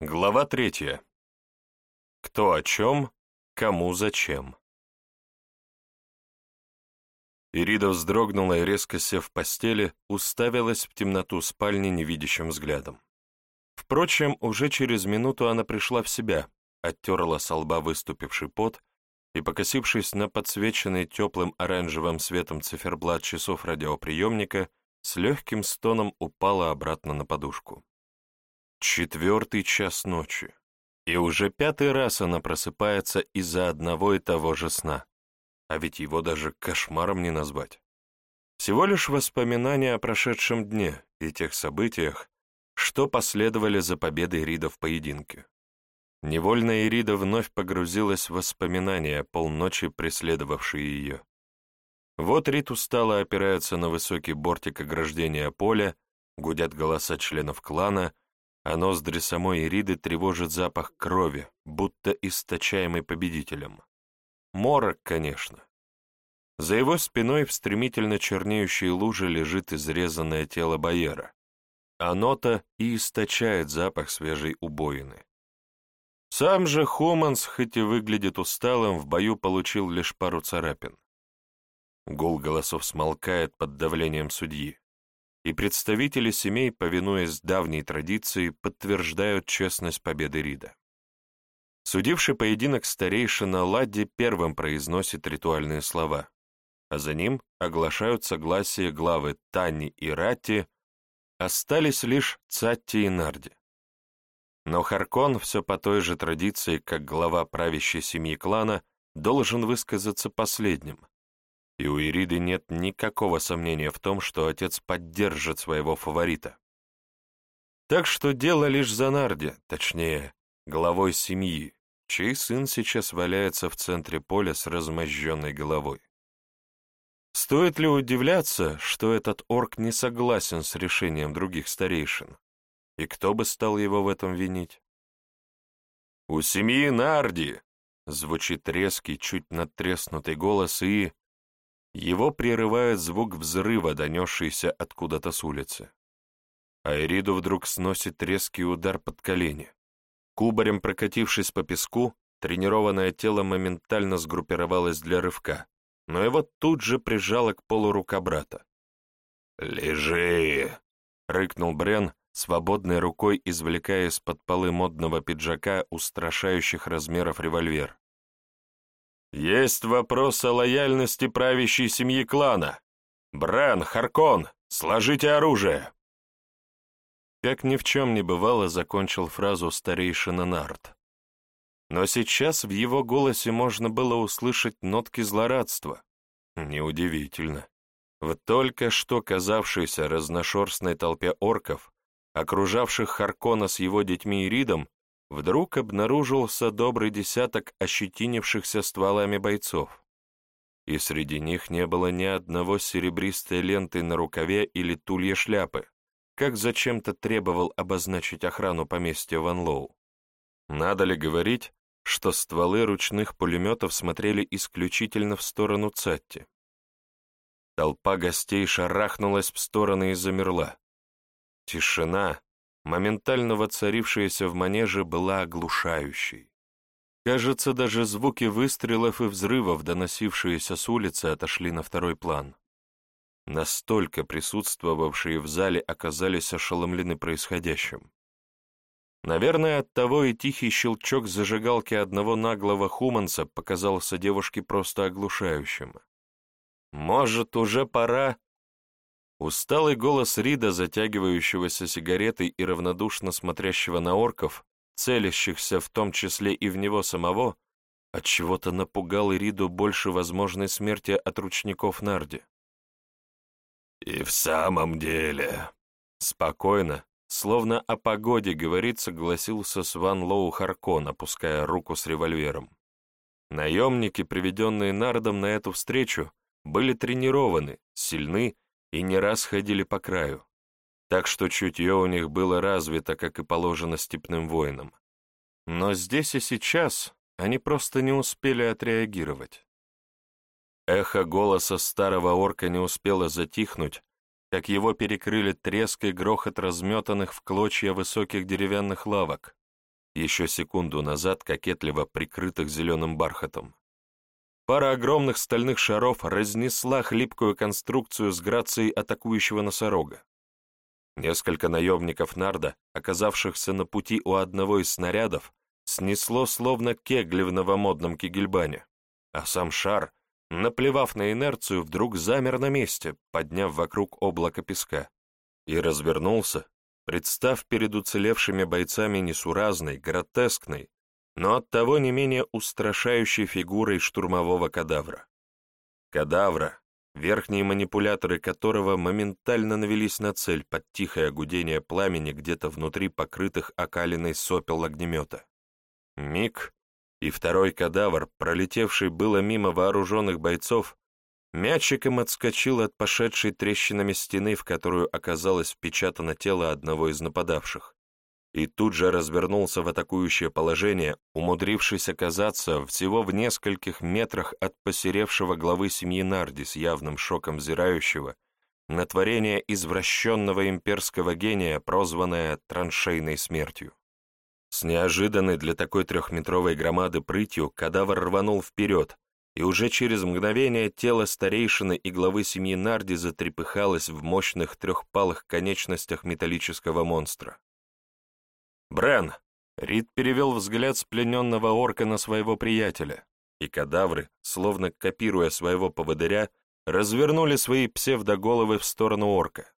Глава третья. Кто о чем, кому зачем. Ирида вздрогнула и, резко сев в постели, уставилась в темноту спальни невидящим взглядом. Впрочем, уже через минуту она пришла в себя, оттерла со лба выступивший пот и, покосившись на подсвеченный теплым оранжевым светом циферблат часов радиоприемника, с легким стоном упала обратно на подушку. Четвертый час ночи. И уже пятый раз она просыпается из-за одного и того же сна. А ведь его даже кошмаром не назвать. Всего лишь воспоминания о прошедшем дне и тех событиях, что последовали за победой Рида в поединке. Невольно Ирида вновь погрузилась в воспоминания, полночи преследовавшие ее. Вот Рид устало опирается на высокий бортик ограждения поля, гудят голоса членов клана — а ноздри самой Ириды тревожит запах крови, будто источаемый победителем. Морок, конечно. За его спиной в стремительно чернеющей луже лежит изрезанное тело Байера. Оно-то и источает запах свежей убоины. Сам же Хуманс, хоть и выглядит усталым, в бою получил лишь пару царапин. Гул голосов смолкает под давлением судьи и представители семей, повинуясь давней традиции, подтверждают честность победы Рида. Судивший поединок старейшина Ладди первым произносит ритуальные слова, а за ним оглашают согласие главы Тани и Ратти, остались лишь Цатти и Нарди. Но Харкон все по той же традиции, как глава правящей семьи клана, должен высказаться последним, и у Ириды нет никакого сомнения в том, что отец поддержит своего фаворита. Так что дело лишь за Нарди, точнее, главой семьи, чей сын сейчас валяется в центре поля с размозженной головой. Стоит ли удивляться, что этот орк не согласен с решением других старейшин? И кто бы стал его в этом винить? «У семьи Нарди!» — звучит резкий, чуть надтреснутый голос, и... Его прерывает звук взрыва, донесшийся откуда-то с улицы. А Эриду вдруг сносит резкий удар под колени. Кубарем прокатившись по песку, тренированное тело моментально сгруппировалось для рывка, но его тут же прижало к полу рука брата. «Лежи!» — рыкнул Брен, свободной рукой извлекая из-под полы модного пиджака устрашающих размеров револьвер. Есть вопрос о лояльности правящей семьи клана. Бран, Харкон, сложите оружие!» Как ни в чем не бывало, закончил фразу старейшина Нарт. Но сейчас в его голосе можно было услышать нотки злорадства. Неудивительно. В только что казавшейся разношерстной толпе орков, окружавших Харкона с его детьми и Ридом, вдруг обнаружился добрый десяток ощетинившихся стволами бойцов, и среди них не было ни одного серебристой ленты на рукаве или тулья шляпы, как зачем-то требовал обозначить охрану поместья Ван Лоу. Надо ли говорить, что стволы ручных пулеметов смотрели исключительно в сторону Цатти? Толпа гостей шарахнулась в стороны и замерла. Тишина, моментально воцарившаяся в манеже, была оглушающей. Кажется, даже звуки выстрелов и взрывов, доносившиеся с улицы, отошли на второй план. Настолько присутствовавшие в зале оказались ошеломлены происходящим. Наверное, оттого и тихий щелчок зажигалки одного наглого хуманца показался девушке просто оглушающим. «Может, уже пора?» Усталый голос Рида, затягивающегося сигаретой и равнодушно смотрящего на орков, целящихся в том числе и в него самого, отчего-то напугал Ириду больше возможной смерти от ручников Нарди. «И в самом деле...» Спокойно, словно о погоде говорит, согласился с Ван Лоу Харкон, опуская руку с револьвером. Наемники, приведенные Нардом на эту встречу, были тренированы, сильны и не раз ходили по краю, так что чутье у них было развито, как и положено степным воинам. Но здесь и сейчас они просто не успели отреагировать. Эхо голоса старого орка не успело затихнуть, как его перекрыли треск и грохот разметанных в клочья высоких деревянных лавок, еще секунду назад кокетливо прикрытых зеленым бархатом. Пара огромных стальных шаров разнесла хлипкую конструкцию с грацией атакующего носорога. Несколько наемников Нарда, оказавшихся на пути у одного из снарядов, снесло словно кегли в новомодном кигельбане, а сам шар, наплевав на инерцию, вдруг замер на месте, подняв вокруг облако песка, и развернулся, представ перед уцелевшими бойцами несуразной, гротескной, но оттого не менее устрашающей фигурой штурмового кадавра. Кадавра, верхние манипуляторы которого моментально навелись на цель под тихое гудение пламени где-то внутри покрытых окалиной сопел огнемета. Миг, и второй кадавр, пролетевший было мимо вооруженных бойцов, мячиком отскочил от пошедшей трещинами стены, в которую оказалось впечатано тело одного из нападавших, и тут же развернулся в атакующее положение, умудрившись оказаться всего в нескольких метрах от посеревшего главы семьи Нарди с явным шоком взирающего на творение извращенного имперского гения, прозванное траншейной смертью. С неожиданной для такой трехметровой громады прытью кадавр рванул вперед, и уже через мгновение тело старейшины и главы семьи Нарди затрепыхалось в мощных трехпалых конечностях металлического монстра. «Брен!» — Рид перевел взгляд с плененного орка на своего приятеля, и кадавры, словно копируя своего поводыря, развернули свои псевдоголовы в сторону орка.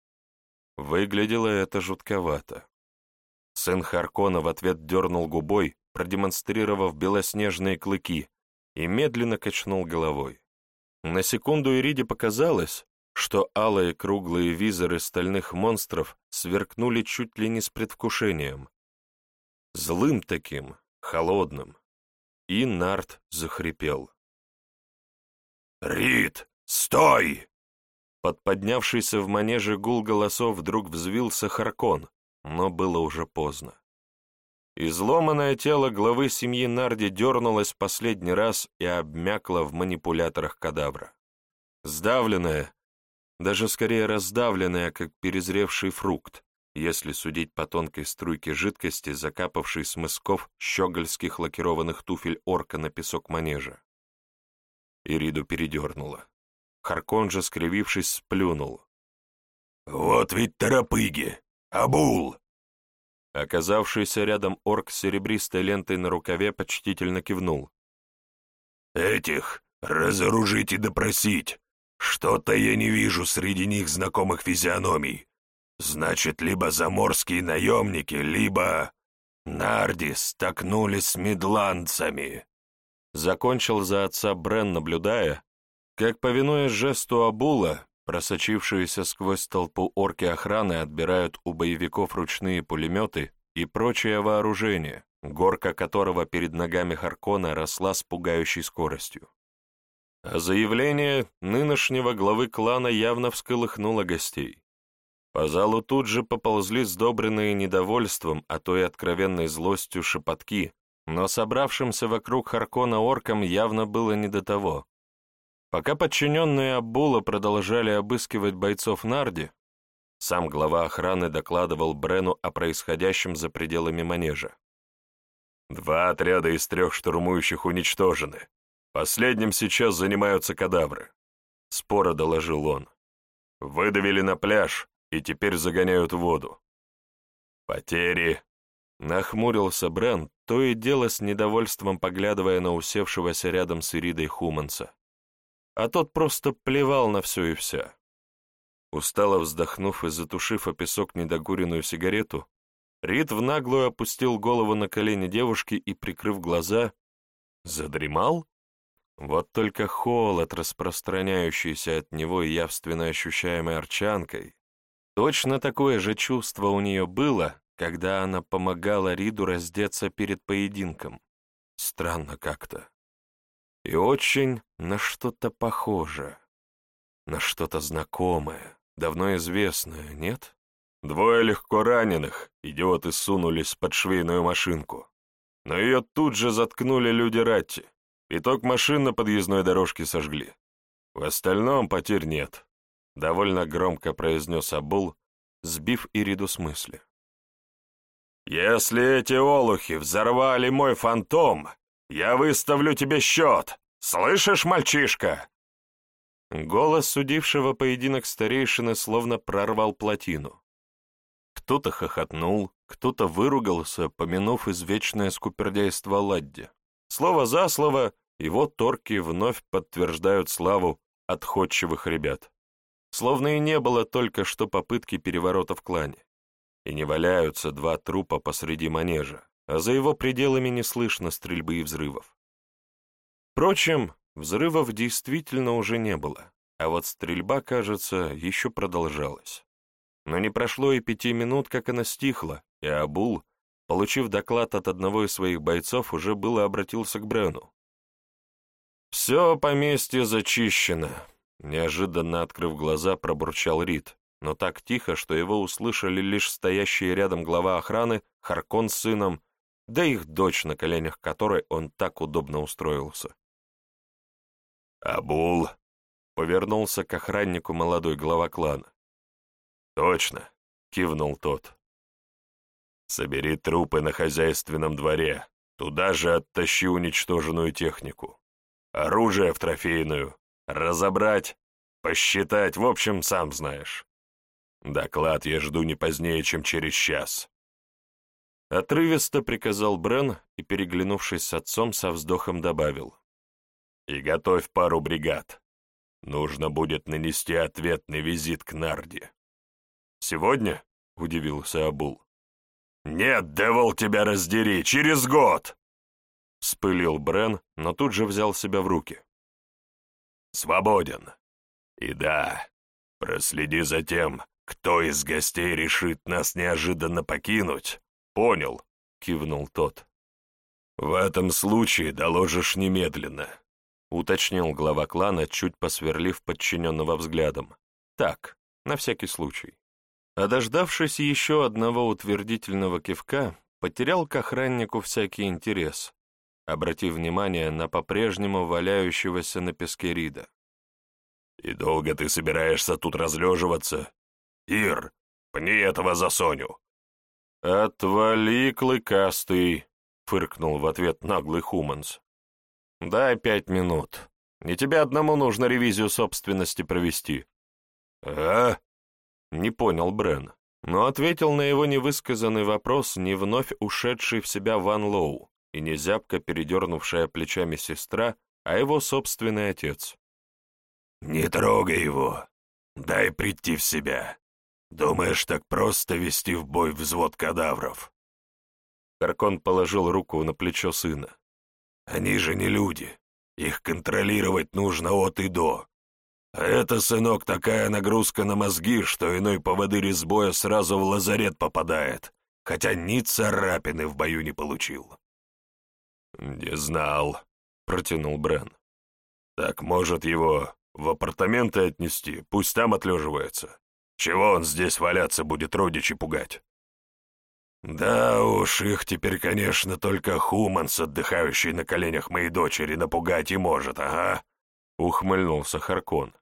Выглядело это жутковато. Сын Харкона в ответ дернул губой, продемонстрировав белоснежные клыки, и медленно качнул головой. На секунду Ириде показалось, что алые круглые визоры стальных монстров сверкнули чуть ли не с предвкушением, Злым таким, холодным. И Нарт захрипел. «Рид, стой!» Под поднявшийся в манеже гул голосов вдруг взвился Харкон, но было уже поздно. Изломанное тело главы семьи Нарди дернулось последний раз и обмякло в манипуляторах кадавра. Сдавленное, даже скорее раздавленное, как перезревший фрукт, если судить по тонкой струйке жидкости, закапавшей с мысков щегольских лакированных туфель орка на песок манежа. Ириду передернуло. Харкон же, скривившись, сплюнул. «Вот ведь торопыги! Абул!» Оказавшийся рядом орк с серебристой лентой на рукаве почтительно кивнул. «Этих разоружить и допросить. Что-то я не вижу среди них знакомых физиономий. Значит, либо заморские наемники, либо... Нарди столкнулись с медландцами. Закончил за отца Брен, наблюдая, как, повинуясь жесту Абула, просочившиеся сквозь толпу орки охраны отбирают у боевиков ручные пулеметы и прочее вооружение, горка которого перед ногами Харкона росла с пугающей скоростью. А заявление нынешнего главы клана явно всколыхнуло гостей. По залу тут же поползли сдобренные недовольством, а то и откровенной злостью шепотки, но собравшимся вокруг Харкона оркам явно было не до того. Пока подчиненные Абула продолжали обыскивать бойцов Нарди, сам глава охраны докладывал Брену о происходящем за пределами манежа. «Два отряда из трех штурмующих уничтожены. Последним сейчас занимаются кадавры», — споро доложил он. «Выдавили на пляж, и теперь загоняют воду. Потери. Нахмурился Брен, то и дело с недовольством поглядывая на усевшегося рядом с Иридой Хуманса. А тот просто плевал на все и вся. Устало вздохнув и затушив о песок недогуренную сигарету, Рид в наглую опустил голову на колени девушки и, прикрыв глаза, задремал? Вот только холод, распространяющийся от него и явственно ощущаемый арчанкой, Точно такое же чувство у нее было, когда она помогала Риду раздеться перед поединком. Странно как-то. И очень на что-то похоже. На что-то знакомое, давно известное, нет? Двое легко раненых, идиоты сунулись под швейную машинку. Но ее тут же заткнули люди Ратти. Пяток машин на подъездной дорожке сожгли. В остальном потерь нет довольно громко произнес Абул, сбив Ириду с мысли. «Если эти олухи взорвали мой фантом, я выставлю тебе счет! Слышишь, мальчишка?» Голос судившего поединок старейшины словно прорвал плотину. Кто-то хохотнул, кто-то выругался, помянув извечное скупердейство Ладди. Слово за слово его торки вновь подтверждают славу отходчивых ребят. Словно и не было только что попытки переворота в клане. И не валяются два трупа посреди манежа, а за его пределами не слышно стрельбы и взрывов. Впрочем, взрывов действительно уже не было, а вот стрельба, кажется, еще продолжалась. Но не прошло и пяти минут, как она стихла, и Абул, получив доклад от одного из своих бойцов, уже было обратился к Брену. «Все поместье зачищено», — неожиданно открыв глаза, пробурчал Рид, но так тихо, что его услышали лишь стоящие рядом глава охраны, Харкон с сыном, да их дочь, на коленях которой он так удобно устроился. «Абул», — повернулся к охраннику молодой глава клана. «Точно», — кивнул тот. «Собери трупы на хозяйственном дворе, туда же оттащи уничтоженную технику. Оружие в трофейную, разобрать, посчитать, в общем, сам знаешь. Доклад я жду не позднее, чем через час». Отрывисто приказал Брен и, переглянувшись с отцом, со вздохом добавил. «И готовь пару бригад. Нужно будет нанести ответный визит к Нарде. «Сегодня?» — удивился Абул. «Нет, Девол, тебя раздери! Через год!» Спылил Брен, но тут же взял себя в руки. «Свободен. И да, проследи за тем, кто из гостей решит нас неожиданно покинуть. Понял?» — кивнул тот. «В этом случае доложишь немедленно», — уточнил глава клана, чуть посверлив подчиненного взглядом. «Так, на всякий случай». А дождавшись еще одного утвердительного кивка, потерял к охраннику всякий интерес, обратив внимание на по-прежнему валяющегося на песке Рида. «И долго ты собираешься тут разлеживаться? Ир, пни этого за Соню!» «Отвали, клыкастый!» — фыркнул в ответ наглый Хуманс. «Дай пять минут. Не тебе одному нужно ревизию собственности провести». «А?» Не понял Брен, но ответил на его невысказанный вопрос не вновь ушедший в себя Ван Лоу и не зябко передернувшая плечами сестра, а его собственный отец. «Не трогай его. Дай прийти в себя. Думаешь, так просто вести в бой взвод кадавров?» Каркон положил руку на плечо сына. «Они же не люди. Их контролировать нужно от и до. А это, сынок, такая нагрузка на мозги, что иной поводырь из боя сразу в лазарет попадает, хотя ни царапины в бою не получил. «Не знал», — протянул Брен. «Так, может, его в апартаменты отнести, пусть там отлеживается. Чего он здесь валяться будет родичи пугать?» «Да уж, их теперь, конечно, только Хуманс, отдыхающий на коленях моей дочери, напугать и может, ага», — ухмыльнулся Харкон.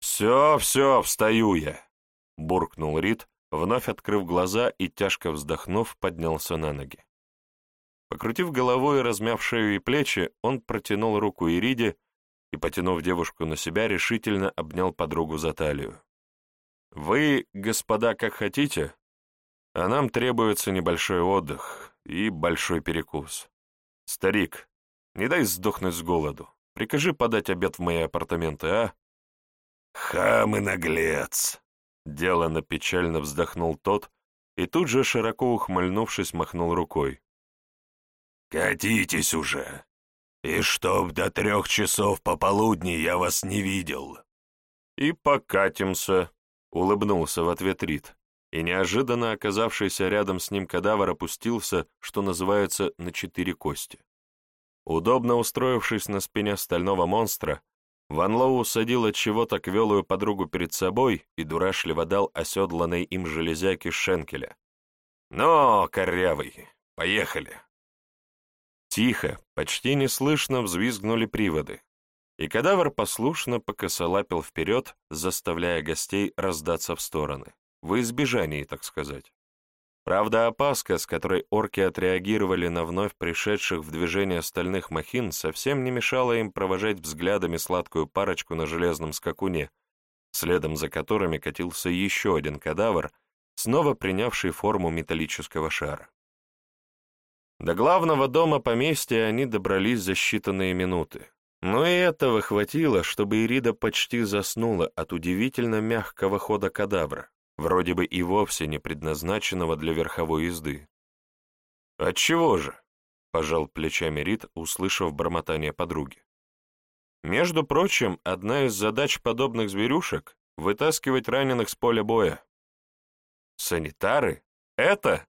«Все, все, встаю я!» — буркнул Рид, вновь открыв глаза и, тяжко вздохнув, поднялся на ноги. Покрутив головой и размяв шею и плечи, он протянул руку Ириде и, потянув девушку на себя, решительно обнял подругу за талию. «Вы, господа, как хотите, а нам требуется небольшой отдых и большой перекус. Старик, не дай сдохнуть с голоду. Прикажи подать обед в мои апартаменты, а?» «Хам и наглец!» — делано печально вздохнул тот и тут же, широко ухмыльнувшись, махнул рукой. «Катитесь уже! И чтоб до трех часов пополудни я вас не видел!» «И покатимся!» — улыбнулся в ответ Рид, и неожиданно оказавшийся рядом с ним кадавр опустился, что называется, на четыре кости. Удобно устроившись на спине стального монстра, Ван Лоу усадил от чего-то квелую подругу перед собой и дурашливо дал оседланной им железяке шенкеля. «Но, корявый, поехали!» Тихо, почти неслышно взвизгнули приводы, и кадавр послушно покосолапил вперед, заставляя гостей раздаться в стороны, во избежании, так сказать. Правда, опаска, с которой орки отреагировали на вновь пришедших в движение стальных махин, совсем не мешала им провожать взглядами сладкую парочку на железном скакуне, следом за которыми катился еще один кадавр, снова принявший форму металлического шара. До главного дома поместья они добрались за считанные минуты. Но и этого хватило, чтобы Ирида почти заснула от удивительно мягкого хода кадавра вроде бы и вовсе не предназначенного для верховой езды. «Отчего же?» — пожал плечами Рид, услышав бормотание подруги. «Между прочим, одна из задач подобных зверюшек — вытаскивать раненых с поля боя». «Санитары? Это?»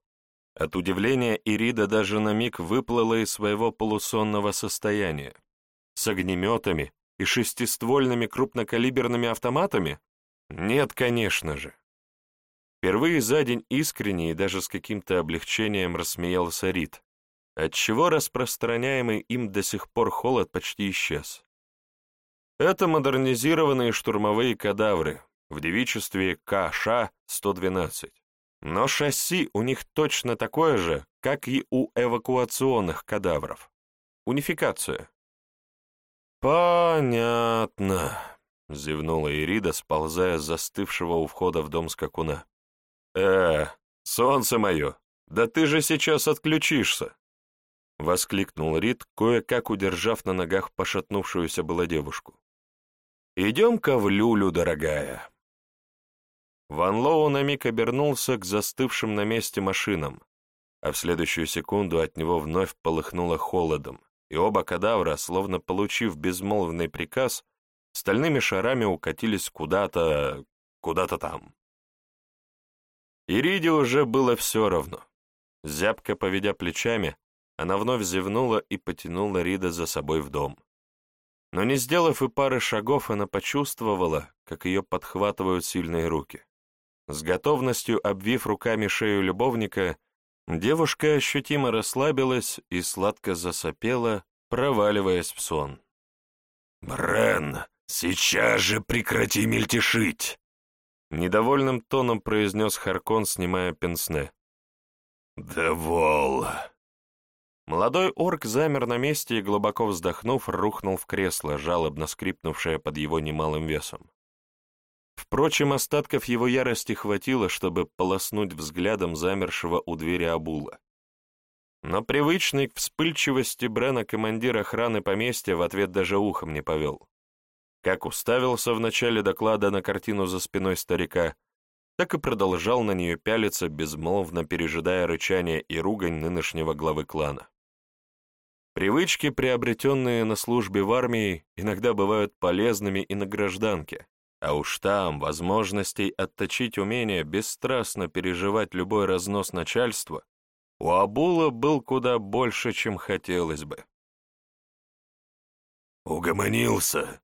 От удивления Ирида даже на миг выплыла из своего полусонного состояния. С огнеметами и шестиствольными крупнокалиберными автоматами? Нет, конечно же. Впервые за день искренне и даже с каким-то облегчением рассмеялся Рид, отчего распространяемый им до сих пор холод почти исчез. Это модернизированные штурмовые кадавры в девичестве КШ-112. Но шасси у них точно такое же, как и у эвакуационных кадавров. Унификация. «Понятно», — зевнула Ирида, сползая с застывшего у входа в дом скакуна. «Э, солнце мое, да ты же сейчас отключишься!» — воскликнул Рид, кое-как удержав на ногах пошатнувшуюся была девушку. «Идем-ка в люлю, дорогая!» Ван Лоу на миг обернулся к застывшим на месте машинам, а в следующую секунду от него вновь полыхнуло холодом, и оба кадавра, словно получив безмолвный приказ, стальными шарами укатились куда-то... куда-то там. Ириде уже было все равно. Зябко поведя плечами, она вновь зевнула и потянула Рида за собой в дом. Но не сделав и пары шагов, она почувствовала, как ее подхватывают сильные руки. С готовностью обвив руками шею любовника, девушка ощутимо расслабилась и сладко засопела, проваливаясь в сон. «Брен, сейчас же прекрати мельтешить!» Недовольным тоном произнес Харкон, снимая пенсне. «Довол!» Молодой орк замер на месте и, глубоко вздохнув, рухнул в кресло, жалобно скрипнувшее под его немалым весом. Впрочем, остатков его ярости хватило, чтобы полоснуть взглядом замершего у двери Абула. Но привычный к вспыльчивости Брена командир охраны поместья в ответ даже ухом не повел. Как уставился в начале доклада на картину за спиной старика, так и продолжал на нее пялиться, безмолвно пережидая рычание и ругань нынешнего главы клана. Привычки, приобретенные на службе в армии, иногда бывают полезными и на гражданке, а уж там возможностей отточить умение бесстрастно переживать любой разнос начальства у Абула был куда больше, чем хотелось бы. «Угомонился»,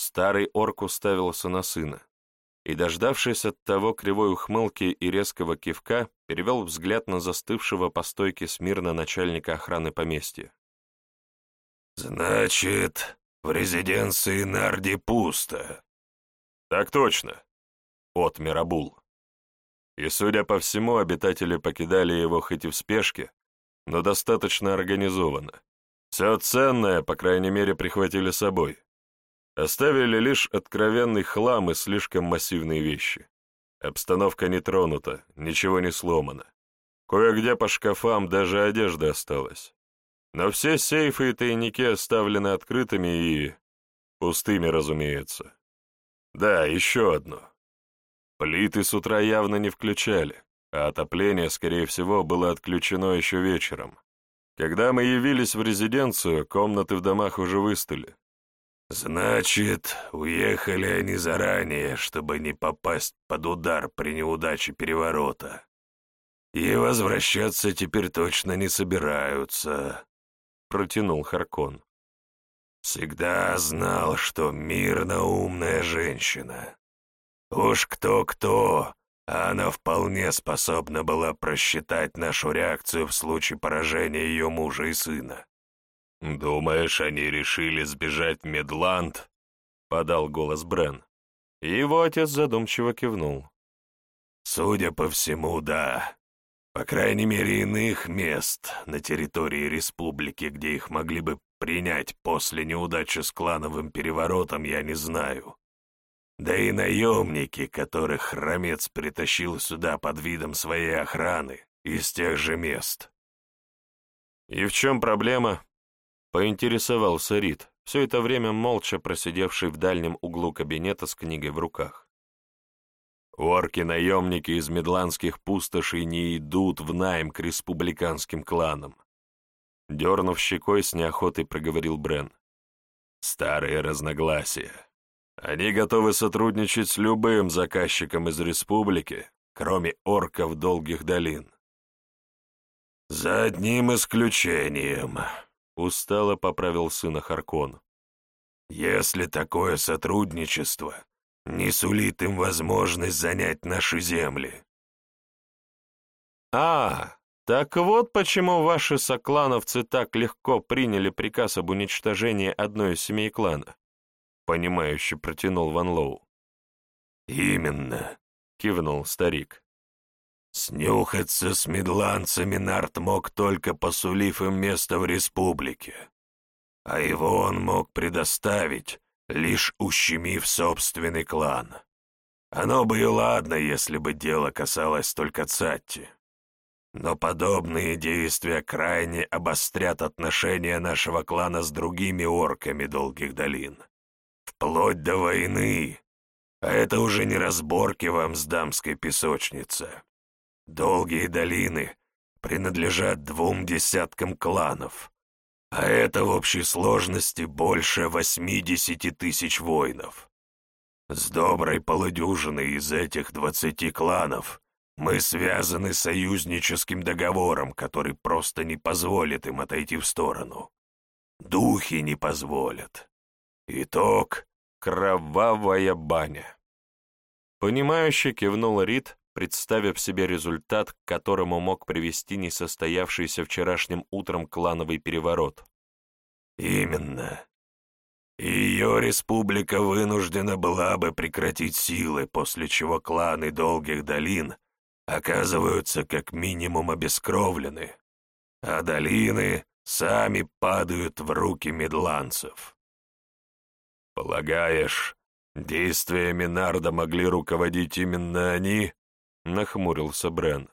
Старый орк уставился на сына и, дождавшись от того кривой ухмылки и резкого кивка, перевел взгляд на застывшего по стойке смирно начальника охраны поместья. «Значит, в резиденции Нарди пусто?» «Так точно», — от Мирабул. И, судя по всему, обитатели покидали его хоть и в спешке, но достаточно организованно. Все ценное, по крайней мере, прихватили с собой. Оставили лишь откровенный хлам и слишком массивные вещи. Обстановка не тронута, ничего не сломано. Кое-где по шкафам даже одежда осталась. Но все сейфы и тайники оставлены открытыми и... пустыми, разумеется. Да, еще одно. Плиты с утра явно не включали, а отопление, скорее всего, было отключено еще вечером. Когда мы явились в резиденцию, комнаты в домах уже выстали. «Значит, уехали они заранее, чтобы не попасть под удар при неудаче переворота. И возвращаться теперь точно не собираются», — протянул Харкон. «Всегда знал, что мирно умная женщина. Уж кто-кто, а она вполне способна была просчитать нашу реакцию в случае поражения ее мужа и сына. «Думаешь, они решили сбежать в Медланд?» — подал голос Брен. Его отец задумчиво кивнул. «Судя по всему, да. По крайней мере, иных мест на территории республики, где их могли бы принять после неудачи с клановым переворотом, я не знаю. Да и наемники, которых хромец притащил сюда под видом своей охраны, из тех же мест. «И в чем проблема?» — поинтересовался Рид, все это время молча просидевший в дальнем углу кабинета с книгой в руках. Орки-наемники из медландских пустошей не идут в найм к республиканским кланам. Дернув щекой, с неохотой проговорил Брен. Старые разногласия. Они готовы сотрудничать с любым заказчиком из республики, кроме орков долгих долин. «За одним исключением», — устало поправил сына Харкон. «Если такое сотрудничество не сулит им возможность занять наши земли. А, так вот почему ваши соклановцы так легко приняли приказ об уничтожении одной из семей клана, понимающе протянул Ван Лоу. Именно, кивнул старик. Снюхаться с медланцами Нарт мог только посулив им место в республике, а его он мог предоставить, лишь ущемив собственный клан. Оно бы и ладно, если бы дело касалось только Цатти. Но подобные действия крайне обострят отношения нашего клана с другими орками Долгих Долин. Вплоть до войны. А это уже не разборки вам с дамской песочницы. Долгие долины принадлежат двум десяткам кланов, а это в общей сложности больше восьмидесяти тысяч воинов. С доброй полудюжиной из этих двадцати кланов мы связаны союзническим договором, который просто не позволит им отойти в сторону. Духи не позволят. Итог — кровавая баня. Понимающе кивнул Рид, представив себе результат, к которому мог привести несостоявшийся вчерашним утром клановый переворот. «Именно. Ее республика вынуждена была бы прекратить силы, после чего кланы Долгих Долин оказываются как минимум обескровлены, а долины сами падают в руки медланцев. Полагаешь, действиями Нарда могли руководить именно они?» — нахмурился Брен.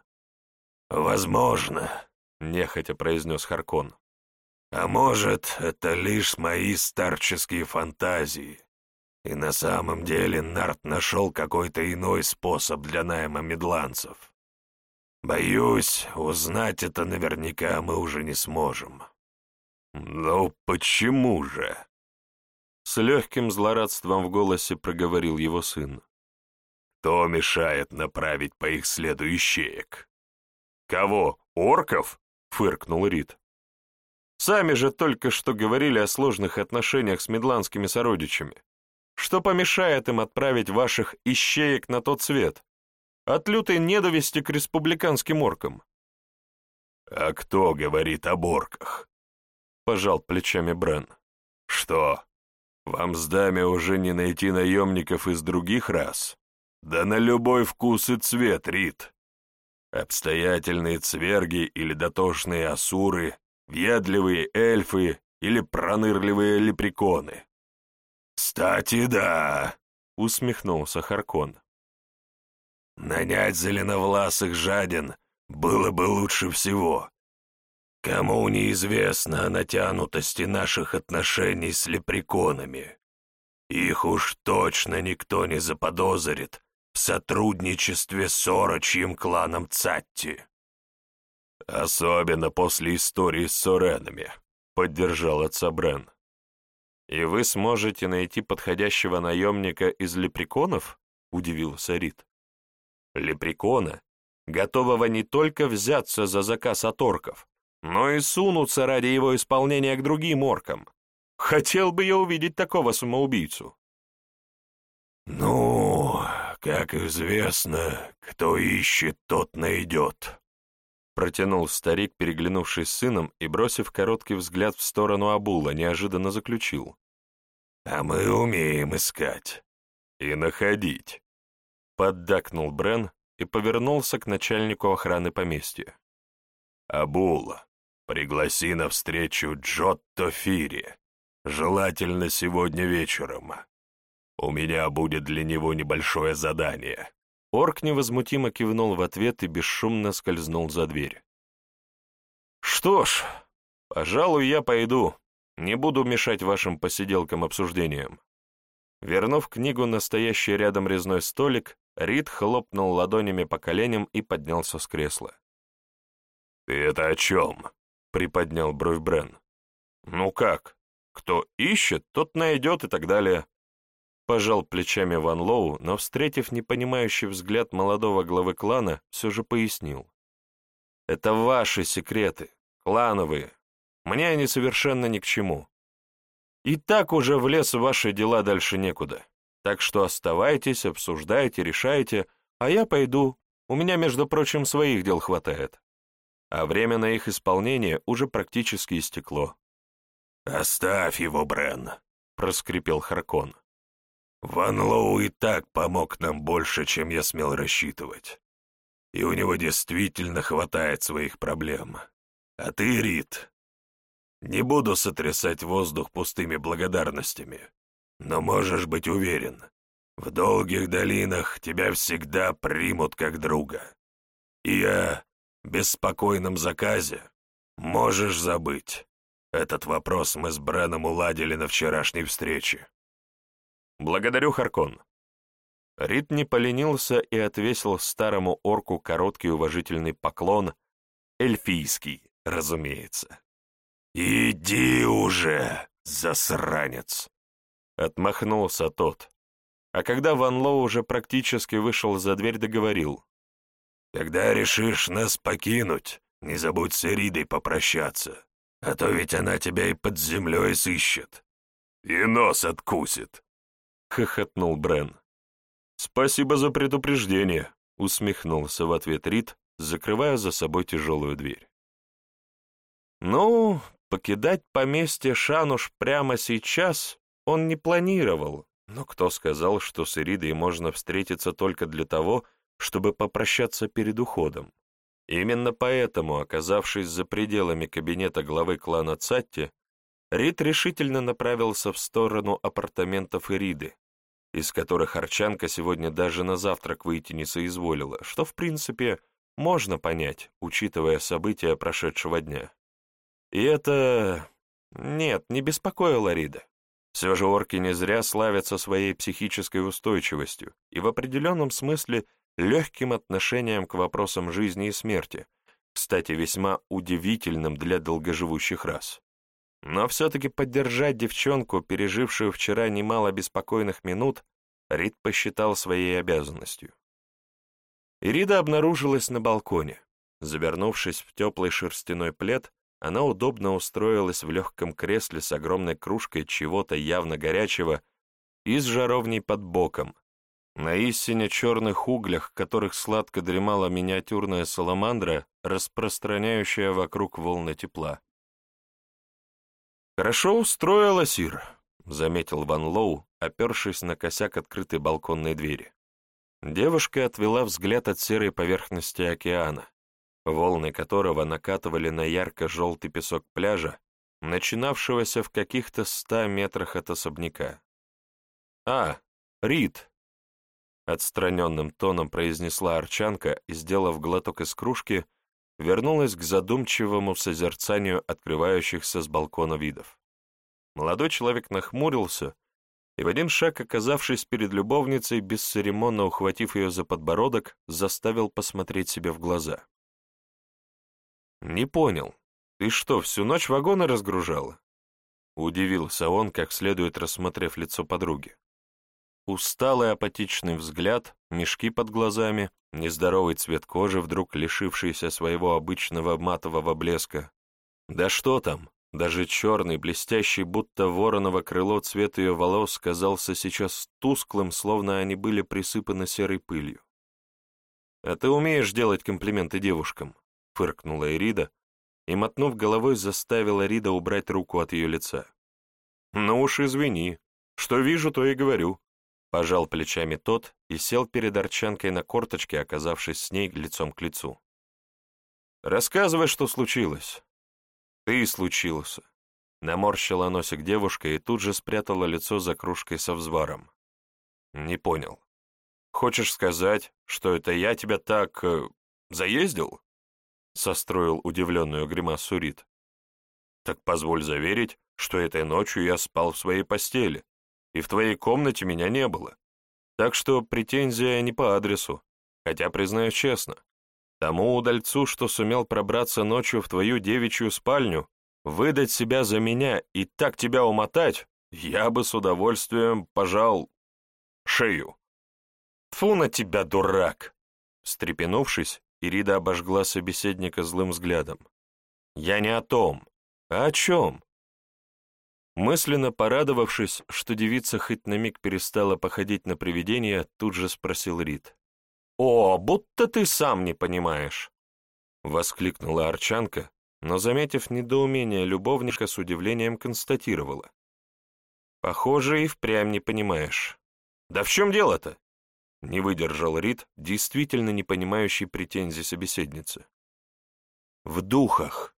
«Возможно», — нехотя произнес Харкон. «А может, это лишь мои старческие фантазии, и на самом деле Нарт нашел какой-то иной способ для найма медланцев. Боюсь, узнать это наверняка мы уже не сможем». «Но почему же?» С легким злорадством в голосе проговорил его сын. Кто мешает направить по их следу ищеек? Кого, орков? Фыркнул Рид. Сами же только что говорили о сложных отношениях с медландскими сородичами. Что помешает им отправить ваших ищеек на тот свет? От лютой недовести к республиканским оркам. «А кто говорит о орках?» — пожал плечами Брен. «Что, вам с даме уже не найти наемников из других рас?» Да на любой вкус и цвет, Рит. Обстоятельные цверги или дотошные асуры, въедливые эльфы или пронырливые лепреконы. «Кстати, да», — усмехнулся Харкон. «Нанять зеленовласых жаден было бы лучше всего. Кому неизвестно о натянутости наших отношений с лепреконами. Их уж точно никто не заподозрит, в сотрудничестве с орочьим кланом Цатти. Особенно после истории с Соренами, поддержал отца Брен. И вы сможете найти подходящего наемника из лепреконов? Удивился Рид. Лепрекона, готового не только взяться за заказ от орков, но и сунуться ради его исполнения к другим оркам. Хотел бы я увидеть такого самоубийцу. «Ну, как известно, кто ищет, тот найдет», — протянул старик, переглянувшись с сыном и, бросив короткий взгляд в сторону Абула, неожиданно заключил. «А мы умеем искать и находить», — поддакнул Брен, и повернулся к начальнику охраны поместья. «Абула, пригласи на встречу Джотто Фири, желательно сегодня вечером. У меня будет для него небольшое задание». Орк невозмутимо кивнул в ответ и бесшумно скользнул за дверь. «Что ж, пожалуй, я пойду. Не буду мешать вашим посиделкам-обсуждениям». Вернув книгу на стоящий рядом резной столик, Рид хлопнул ладонями по коленям и поднялся с кресла. «Ты это о чем?» — приподнял бровь Брен. «Ну как? Кто ищет, тот найдет и так далее». Пожал плечами Ван Лоу, но, встретив непонимающий взгляд молодого главы клана, все же пояснил. «Это ваши секреты, клановые. Мне они совершенно ни к чему. И так уже в ваши дела дальше некуда. Так что оставайтесь, обсуждайте, решайте, а я пойду. У меня, между прочим, своих дел хватает. А время на их исполнение уже практически истекло. «Оставь его, Брен», — проскрипел Харкон. «Ван Лоу и так помог нам больше, чем я смел рассчитывать. И у него действительно хватает своих проблем. А ты, Рид, не буду сотрясать воздух пустыми благодарностями, но можешь быть уверен, в долгих долинах тебя всегда примут как друга. И о беспокойном заказе можешь забыть. Этот вопрос мы с Бреном уладили на вчерашней встрече. Благодарю, Харкон. Рид не поленился и отвесил старому орку короткий уважительный поклон, эльфийский, разумеется. «Иди уже, засранец!» Отмахнулся тот. А когда Ван Лоу уже практически вышел за дверь, договорил. «Когда решишь нас покинуть, не забудь с Эридой попрощаться, а то ведь она тебя и под землей сыщет. И нос откусит!» — хохотнул Брен. «Спасибо за предупреждение», — усмехнулся в ответ Рид, закрывая за собой тяжелую дверь. «Ну, Покидать поместье Шануш прямо сейчас он не планировал, но кто сказал, что с Иридой можно встретиться только для того, чтобы попрощаться перед уходом? Именно поэтому, оказавшись за пределами кабинета главы клана Цатти, Рид решительно направился в сторону апартаментов Ириды, из которых Арчанка сегодня даже на завтрак выйти не соизволила, что, в принципе, можно понять, учитывая события прошедшего дня. И это... Нет, не беспокоило Рида. Все же орки не зря славятся своей психической устойчивостью и в определенном смысле легким отношением к вопросам жизни и смерти, кстати, весьма удивительным для долгоживущих рас. Но все-таки поддержать девчонку, пережившую вчера немало беспокойных минут, Рид посчитал своей обязанностью. Ирида обнаружилась на балконе. Завернувшись в теплый шерстяной плед, она удобно устроилась в легком кресле с огромной кружкой чего-то явно горячего и с жаровней под боком, на истине черных углях, которых сладко дремала миниатюрная саламандра, распространяющая вокруг волны тепла. «Хорошо устроилась, Ир», — заметил Ван Лоу, опершись на косяк открытой балконной двери. Девушка отвела взгляд от серой поверхности океана, волны которого накатывали на ярко-желтый песок пляжа, начинавшегося в каких-то ста метрах от особняка. «А, Рид!» — отстраненным тоном произнесла Арчанка и, сделав глоток из кружки, вернулась к задумчивому созерцанию открывающихся с балкона видов. Молодой человек нахмурился и в один шаг, оказавшись перед любовницей, бесцеремонно ухватив ее за подбородок, заставил посмотреть себе в глаза. «Не понял. Ты что, всю ночь вагоны разгружала?» Удивился он, как следует рассмотрев лицо подруги. Усталый апатичный взгляд, мешки под глазами, нездоровый цвет кожи, вдруг лишившийся своего обычного матового блеска. Да что там, даже черный, блестящий, будто вороново крыло цвет ее волос казался сейчас тусклым, словно они были присыпаны серой пылью. «А ты умеешь делать комплименты девушкам?» фыркнула Эрида и, мотнув головой, заставила Рида убрать руку от ее лица. «Ну уж извини, что вижу, то и говорю. Пожал плечами тот и сел перед Арчанкой на корточке, оказавшись с ней лицом к лицу. «Рассказывай, что случилось». «Ты случился». Наморщила носик девушка и тут же спрятала лицо за кружкой со взваром. «Не понял. Хочешь сказать, что это я тебя так... Э, заездил?» Состроил удивленную гримасу Рит. «Так позволь заверить, что этой ночью я спал в своей постели, и в твоей комнате меня не было. Так что претензия не по адресу, хотя, признаюсь честно, тому удальцу, что сумел пробраться ночью в твою девичью спальню, выдать себя за меня и так тебя умотать, я бы с удовольствием пожал шею. Тфу на тебя, дурак! Встрепенувшись, Ирида обожгла собеседника злым взглядом. Я не о том. А о чем? Мысленно порадовавшись, что девица хоть на миг перестала походить на привидение, тут же спросил Рид. «О, будто ты сам не понимаешь!» Воскликнула Арчанка, но, заметив недоумение любовника, с удивлением констатировала. «Похоже, и впрямь не понимаешь. Да в чем дело-то?» Не выдержал Рид, действительно не понимающий претензий собеседницы. «В духах!»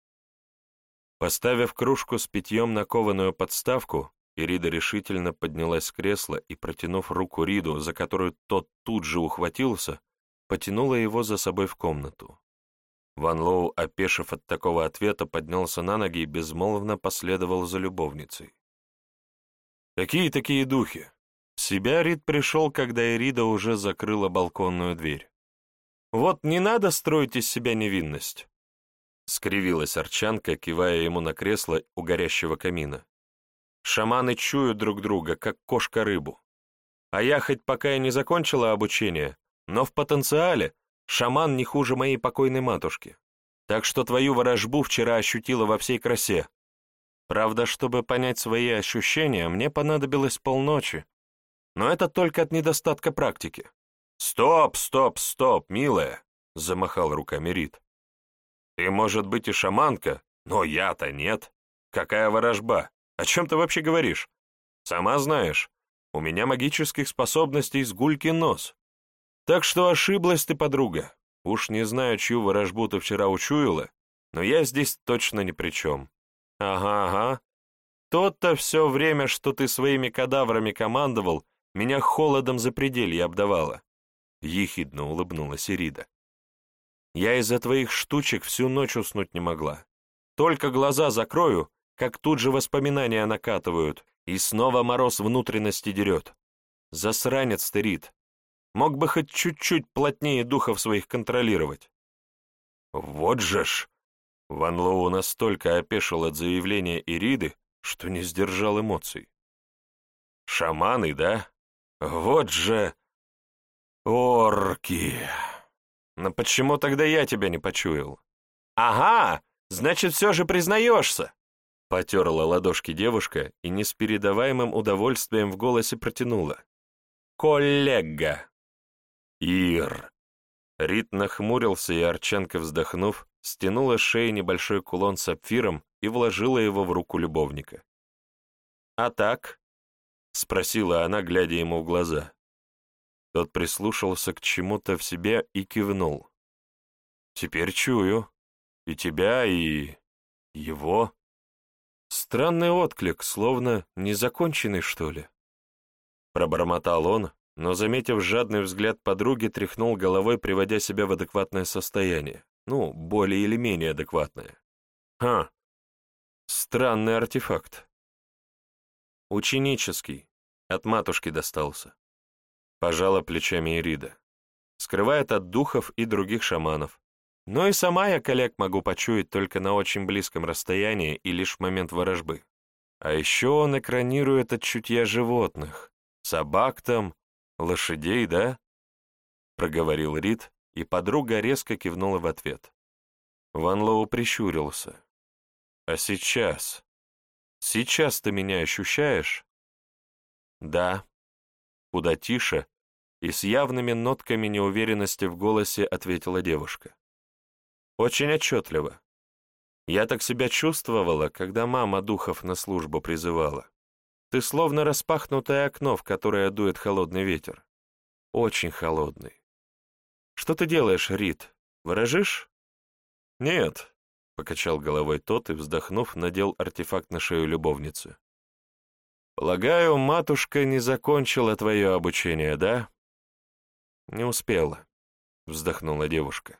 Поставив кружку с питьем на кованую подставку, Ирида решительно поднялась с кресла и, протянув руку Риду, за которую тот тут же ухватился, потянула его за собой в комнату. Ван Лоу, опешив от такого ответа, поднялся на ноги и безмолвно последовал за любовницей. «Какие такие духи?» В себя Рид пришел, когда Ирида уже закрыла балконную дверь. «Вот не надо строить из себя невинность. Скривилась Арчанка, кивая ему на кресло у горящего камина. Шаманы чуют друг друга, как кошка рыбу. А я хоть пока и не закончила обучение, но в потенциале шаман не хуже моей покойной матушки. Так что твою ворожбу вчера ощутила во всей красе. Правда, чтобы понять свои ощущения, мне понадобилось полночи. Но это только от недостатка практики. «Стоп, стоп, стоп, милая!» — замахал руками Рит. Ты, может быть, и шаманка, но я-то нет. Какая ворожба? О чем ты вообще говоришь? Сама знаешь, у меня магических способностей с гульки нос. Так что ошиблась ты, подруга. Уж не знаю, чью ворожбу ты вчера учуяла, но я здесь точно ни при чем. Ага, ага. Тот-то все время, что ты своими кадаврами командовал, меня холодом за пределье обдавало. Ехидно улыбнулась Ирида. Я из-за твоих штучек всю ночь уснуть не могла. Только глаза закрою, как тут же воспоминания накатывают, и снова мороз внутренности дерет. Засранец ты, Рит. Мог бы хоть чуть-чуть плотнее духов своих контролировать. Вот же ж! Ван Лоу настолько опешил от заявления Ириды, что не сдержал эмоций. Шаманы, да? Вот же... Орки! Но почему тогда я тебя не почуял? Ага, значит, все же признаешься. Потерла ладошки девушка и не с передаваемым удовольствием в голосе протянула. «Коллега!» «Ир!» Рит нахмурился, и Арчанка, вздохнув, стянула с шеи небольшой кулон с сапфиром и вложила его в руку любовника. «А так?» — спросила она, глядя ему в глаза. Тот прислушался к чему-то в себе и кивнул. «Теперь чую. И тебя, и... его». Странный отклик, словно незаконченный, что ли. Пробормотал он, но, заметив жадный взгляд подруги, тряхнул головой, приводя себя в адекватное состояние. Ну, более или менее адекватное. Ха, странный артефакт. Ученический, от матушки достался. Пожала плечами Ирида. Скрывает от духов и других шаманов. Но и сама я коллег могу почуять только на очень близком расстоянии и лишь в момент ворожбы. А еще он экранирует от чутья животных. Собак там, лошадей, да? Проговорил Рид, и подруга резко кивнула в ответ. Ван Лоу прищурился. «А сейчас? Сейчас ты меня ощущаешь?» «Да», куда тише и с явными нотками неуверенности в голосе ответила девушка. «Очень отчетливо. Я так себя чувствовала, когда мама духов на службу призывала. Ты словно распахнутое окно, в которое дует холодный ветер. Очень холодный. Что ты делаешь, Рит? Выражишь? Нет, — покачал головой тот и, вздохнув, надел артефакт на шею любовницы. Полагаю, матушка не закончила твое обучение, да? Не успела, — вздохнула девушка.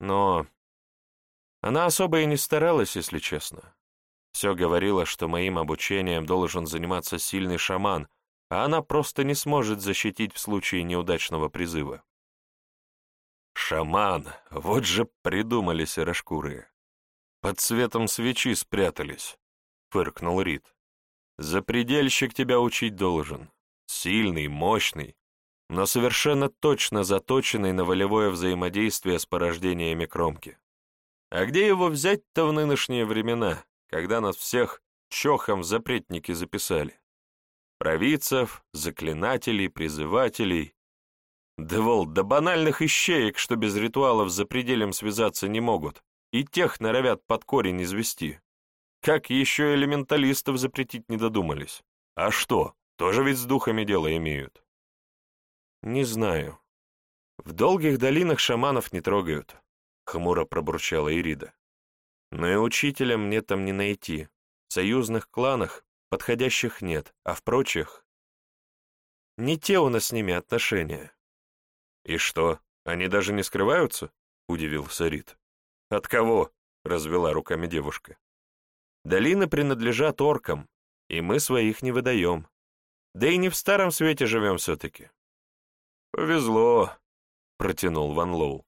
Но она особо и не старалась, если честно. Все говорила, что моим обучением должен заниматься сильный шаман, а она просто не сможет защитить в случае неудачного призыва. «Шаман! Вот же придумали серошкурые! Под цветом свечи спрятались!» — фыркнул Рид. «Запредельщик тебя учить должен. Сильный, мощный, но совершенно точно заточенный на волевое взаимодействие с порождениями кромки. А где его взять-то в нынешние времена, когда нас всех чохом в запретники записали? Провидцев, заклинателей, призывателей. Да, вол, до банальных ищеек, что без ритуалов за пределем связаться не могут, и тех норовят под корень извести. Как еще элементалистов запретить не додумались? А что, тоже ведь с духами дело имеют? Не знаю. В долгих долинах шаманов не трогают. — хмуро пробурчала Ирида. «Но и учителя мне там не найти. В союзных кланах подходящих нет, а в прочих...» «Не те у нас с ними отношения». «И что, они даже не скрываются?» — удивился Рид. «От кого?» — развела руками девушка. «Долины принадлежат оркам, и мы своих не выдаем. Да и не в старом свете живем все-таки». «Повезло», — протянул Ван Лоу.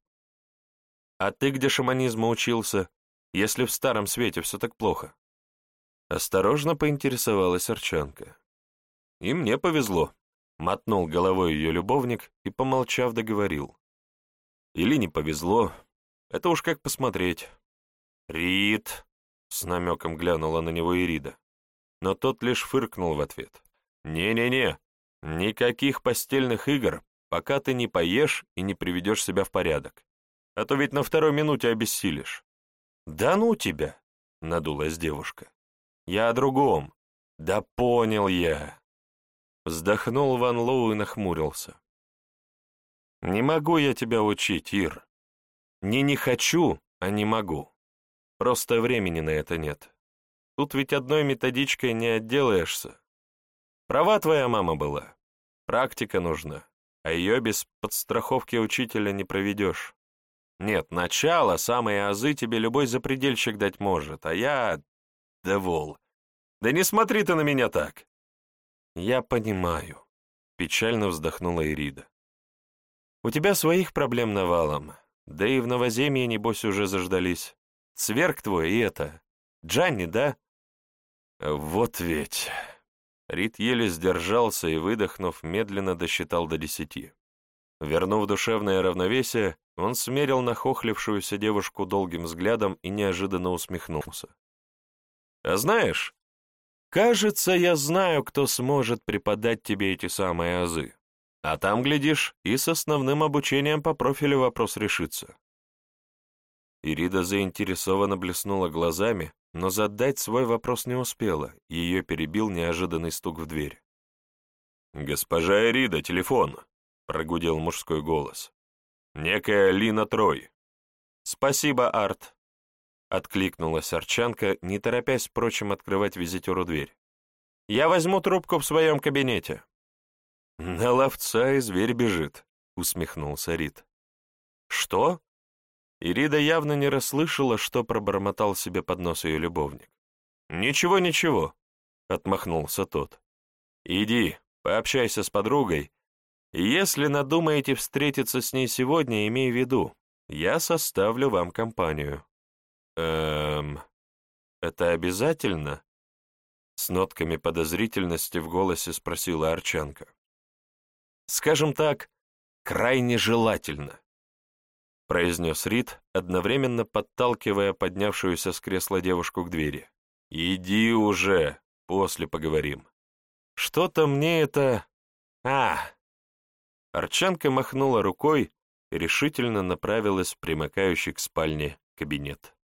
А ты где шаманизму учился, если в старом свете все так плохо? Осторожно поинтересовалась Арчанка. И мне повезло, мотнул головой ее любовник и, помолчав, договорил. Или не повезло, это уж как посмотреть. Рид, с намеком глянула на него Ирида, но тот лишь фыркнул в ответ. «Не-не-не, никаких постельных игр, пока ты не поешь и не приведешь себя в порядок а то ведь на второй минуте обессилишь». «Да ну тебя!» — надулась девушка. «Я о другом. Да понял я!» Вздохнул Ван Лоу и нахмурился. «Не могу я тебя учить, Ир. Не не хочу, а не могу. Просто времени на это нет. Тут ведь одной методичкой не отделаешься. Права твоя мама была. Практика нужна, а ее без подстраховки учителя не проведешь. Нет, начало, самые азы тебе любой запредельщик дать может, а я... Да вол. Да не смотри ты на меня так. Я понимаю, печально вздохнула Ирида. У тебя своих проблем навалом, да и в новоземье, небось, уже заждались. Сверг твой и это. Джанни, да? Вот ведь... Рид еле сдержался и, выдохнув, медленно досчитал до десяти. Вернув душевное равновесие, он смерил нахохлившуюся девушку долгим взглядом и неожиданно усмехнулся. «А знаешь, кажется, я знаю, кто сможет преподать тебе эти самые азы. А там, глядишь, и с основным обучением по профилю вопрос решится». Ирида заинтересованно блеснула глазами, но задать свой вопрос не успела, ее перебил неожиданный стук в дверь. «Госпожа Ирида, телефон!» — прогудел мужской голос. Некая Лина Трой. Спасибо, Арт. Откликнулась Арчанка, не торопясь, впрочем, открывать визитеру дверь. Я возьму трубку в своем кабинете. На ловца и зверь бежит, усмехнулся Рид. Что? Ирида явно не расслышала, что пробормотал себе под нос ее любовник. «Ничего, ничего», — отмахнулся тот. «Иди, пообщайся с подругой, если надумаете встретиться с ней сегодня, имей в виду, я составлю вам компанию». «Эм... Это обязательно?» С нотками подозрительности в голосе спросила Арчанка. «Скажем так, крайне желательно», — произнес Рид, одновременно подталкивая поднявшуюся с кресла девушку к двери. «Иди уже, после поговорим. Что-то мне это... А, Арчанка махнула рукой и решительно направилась в примыкающий к спальне кабинет.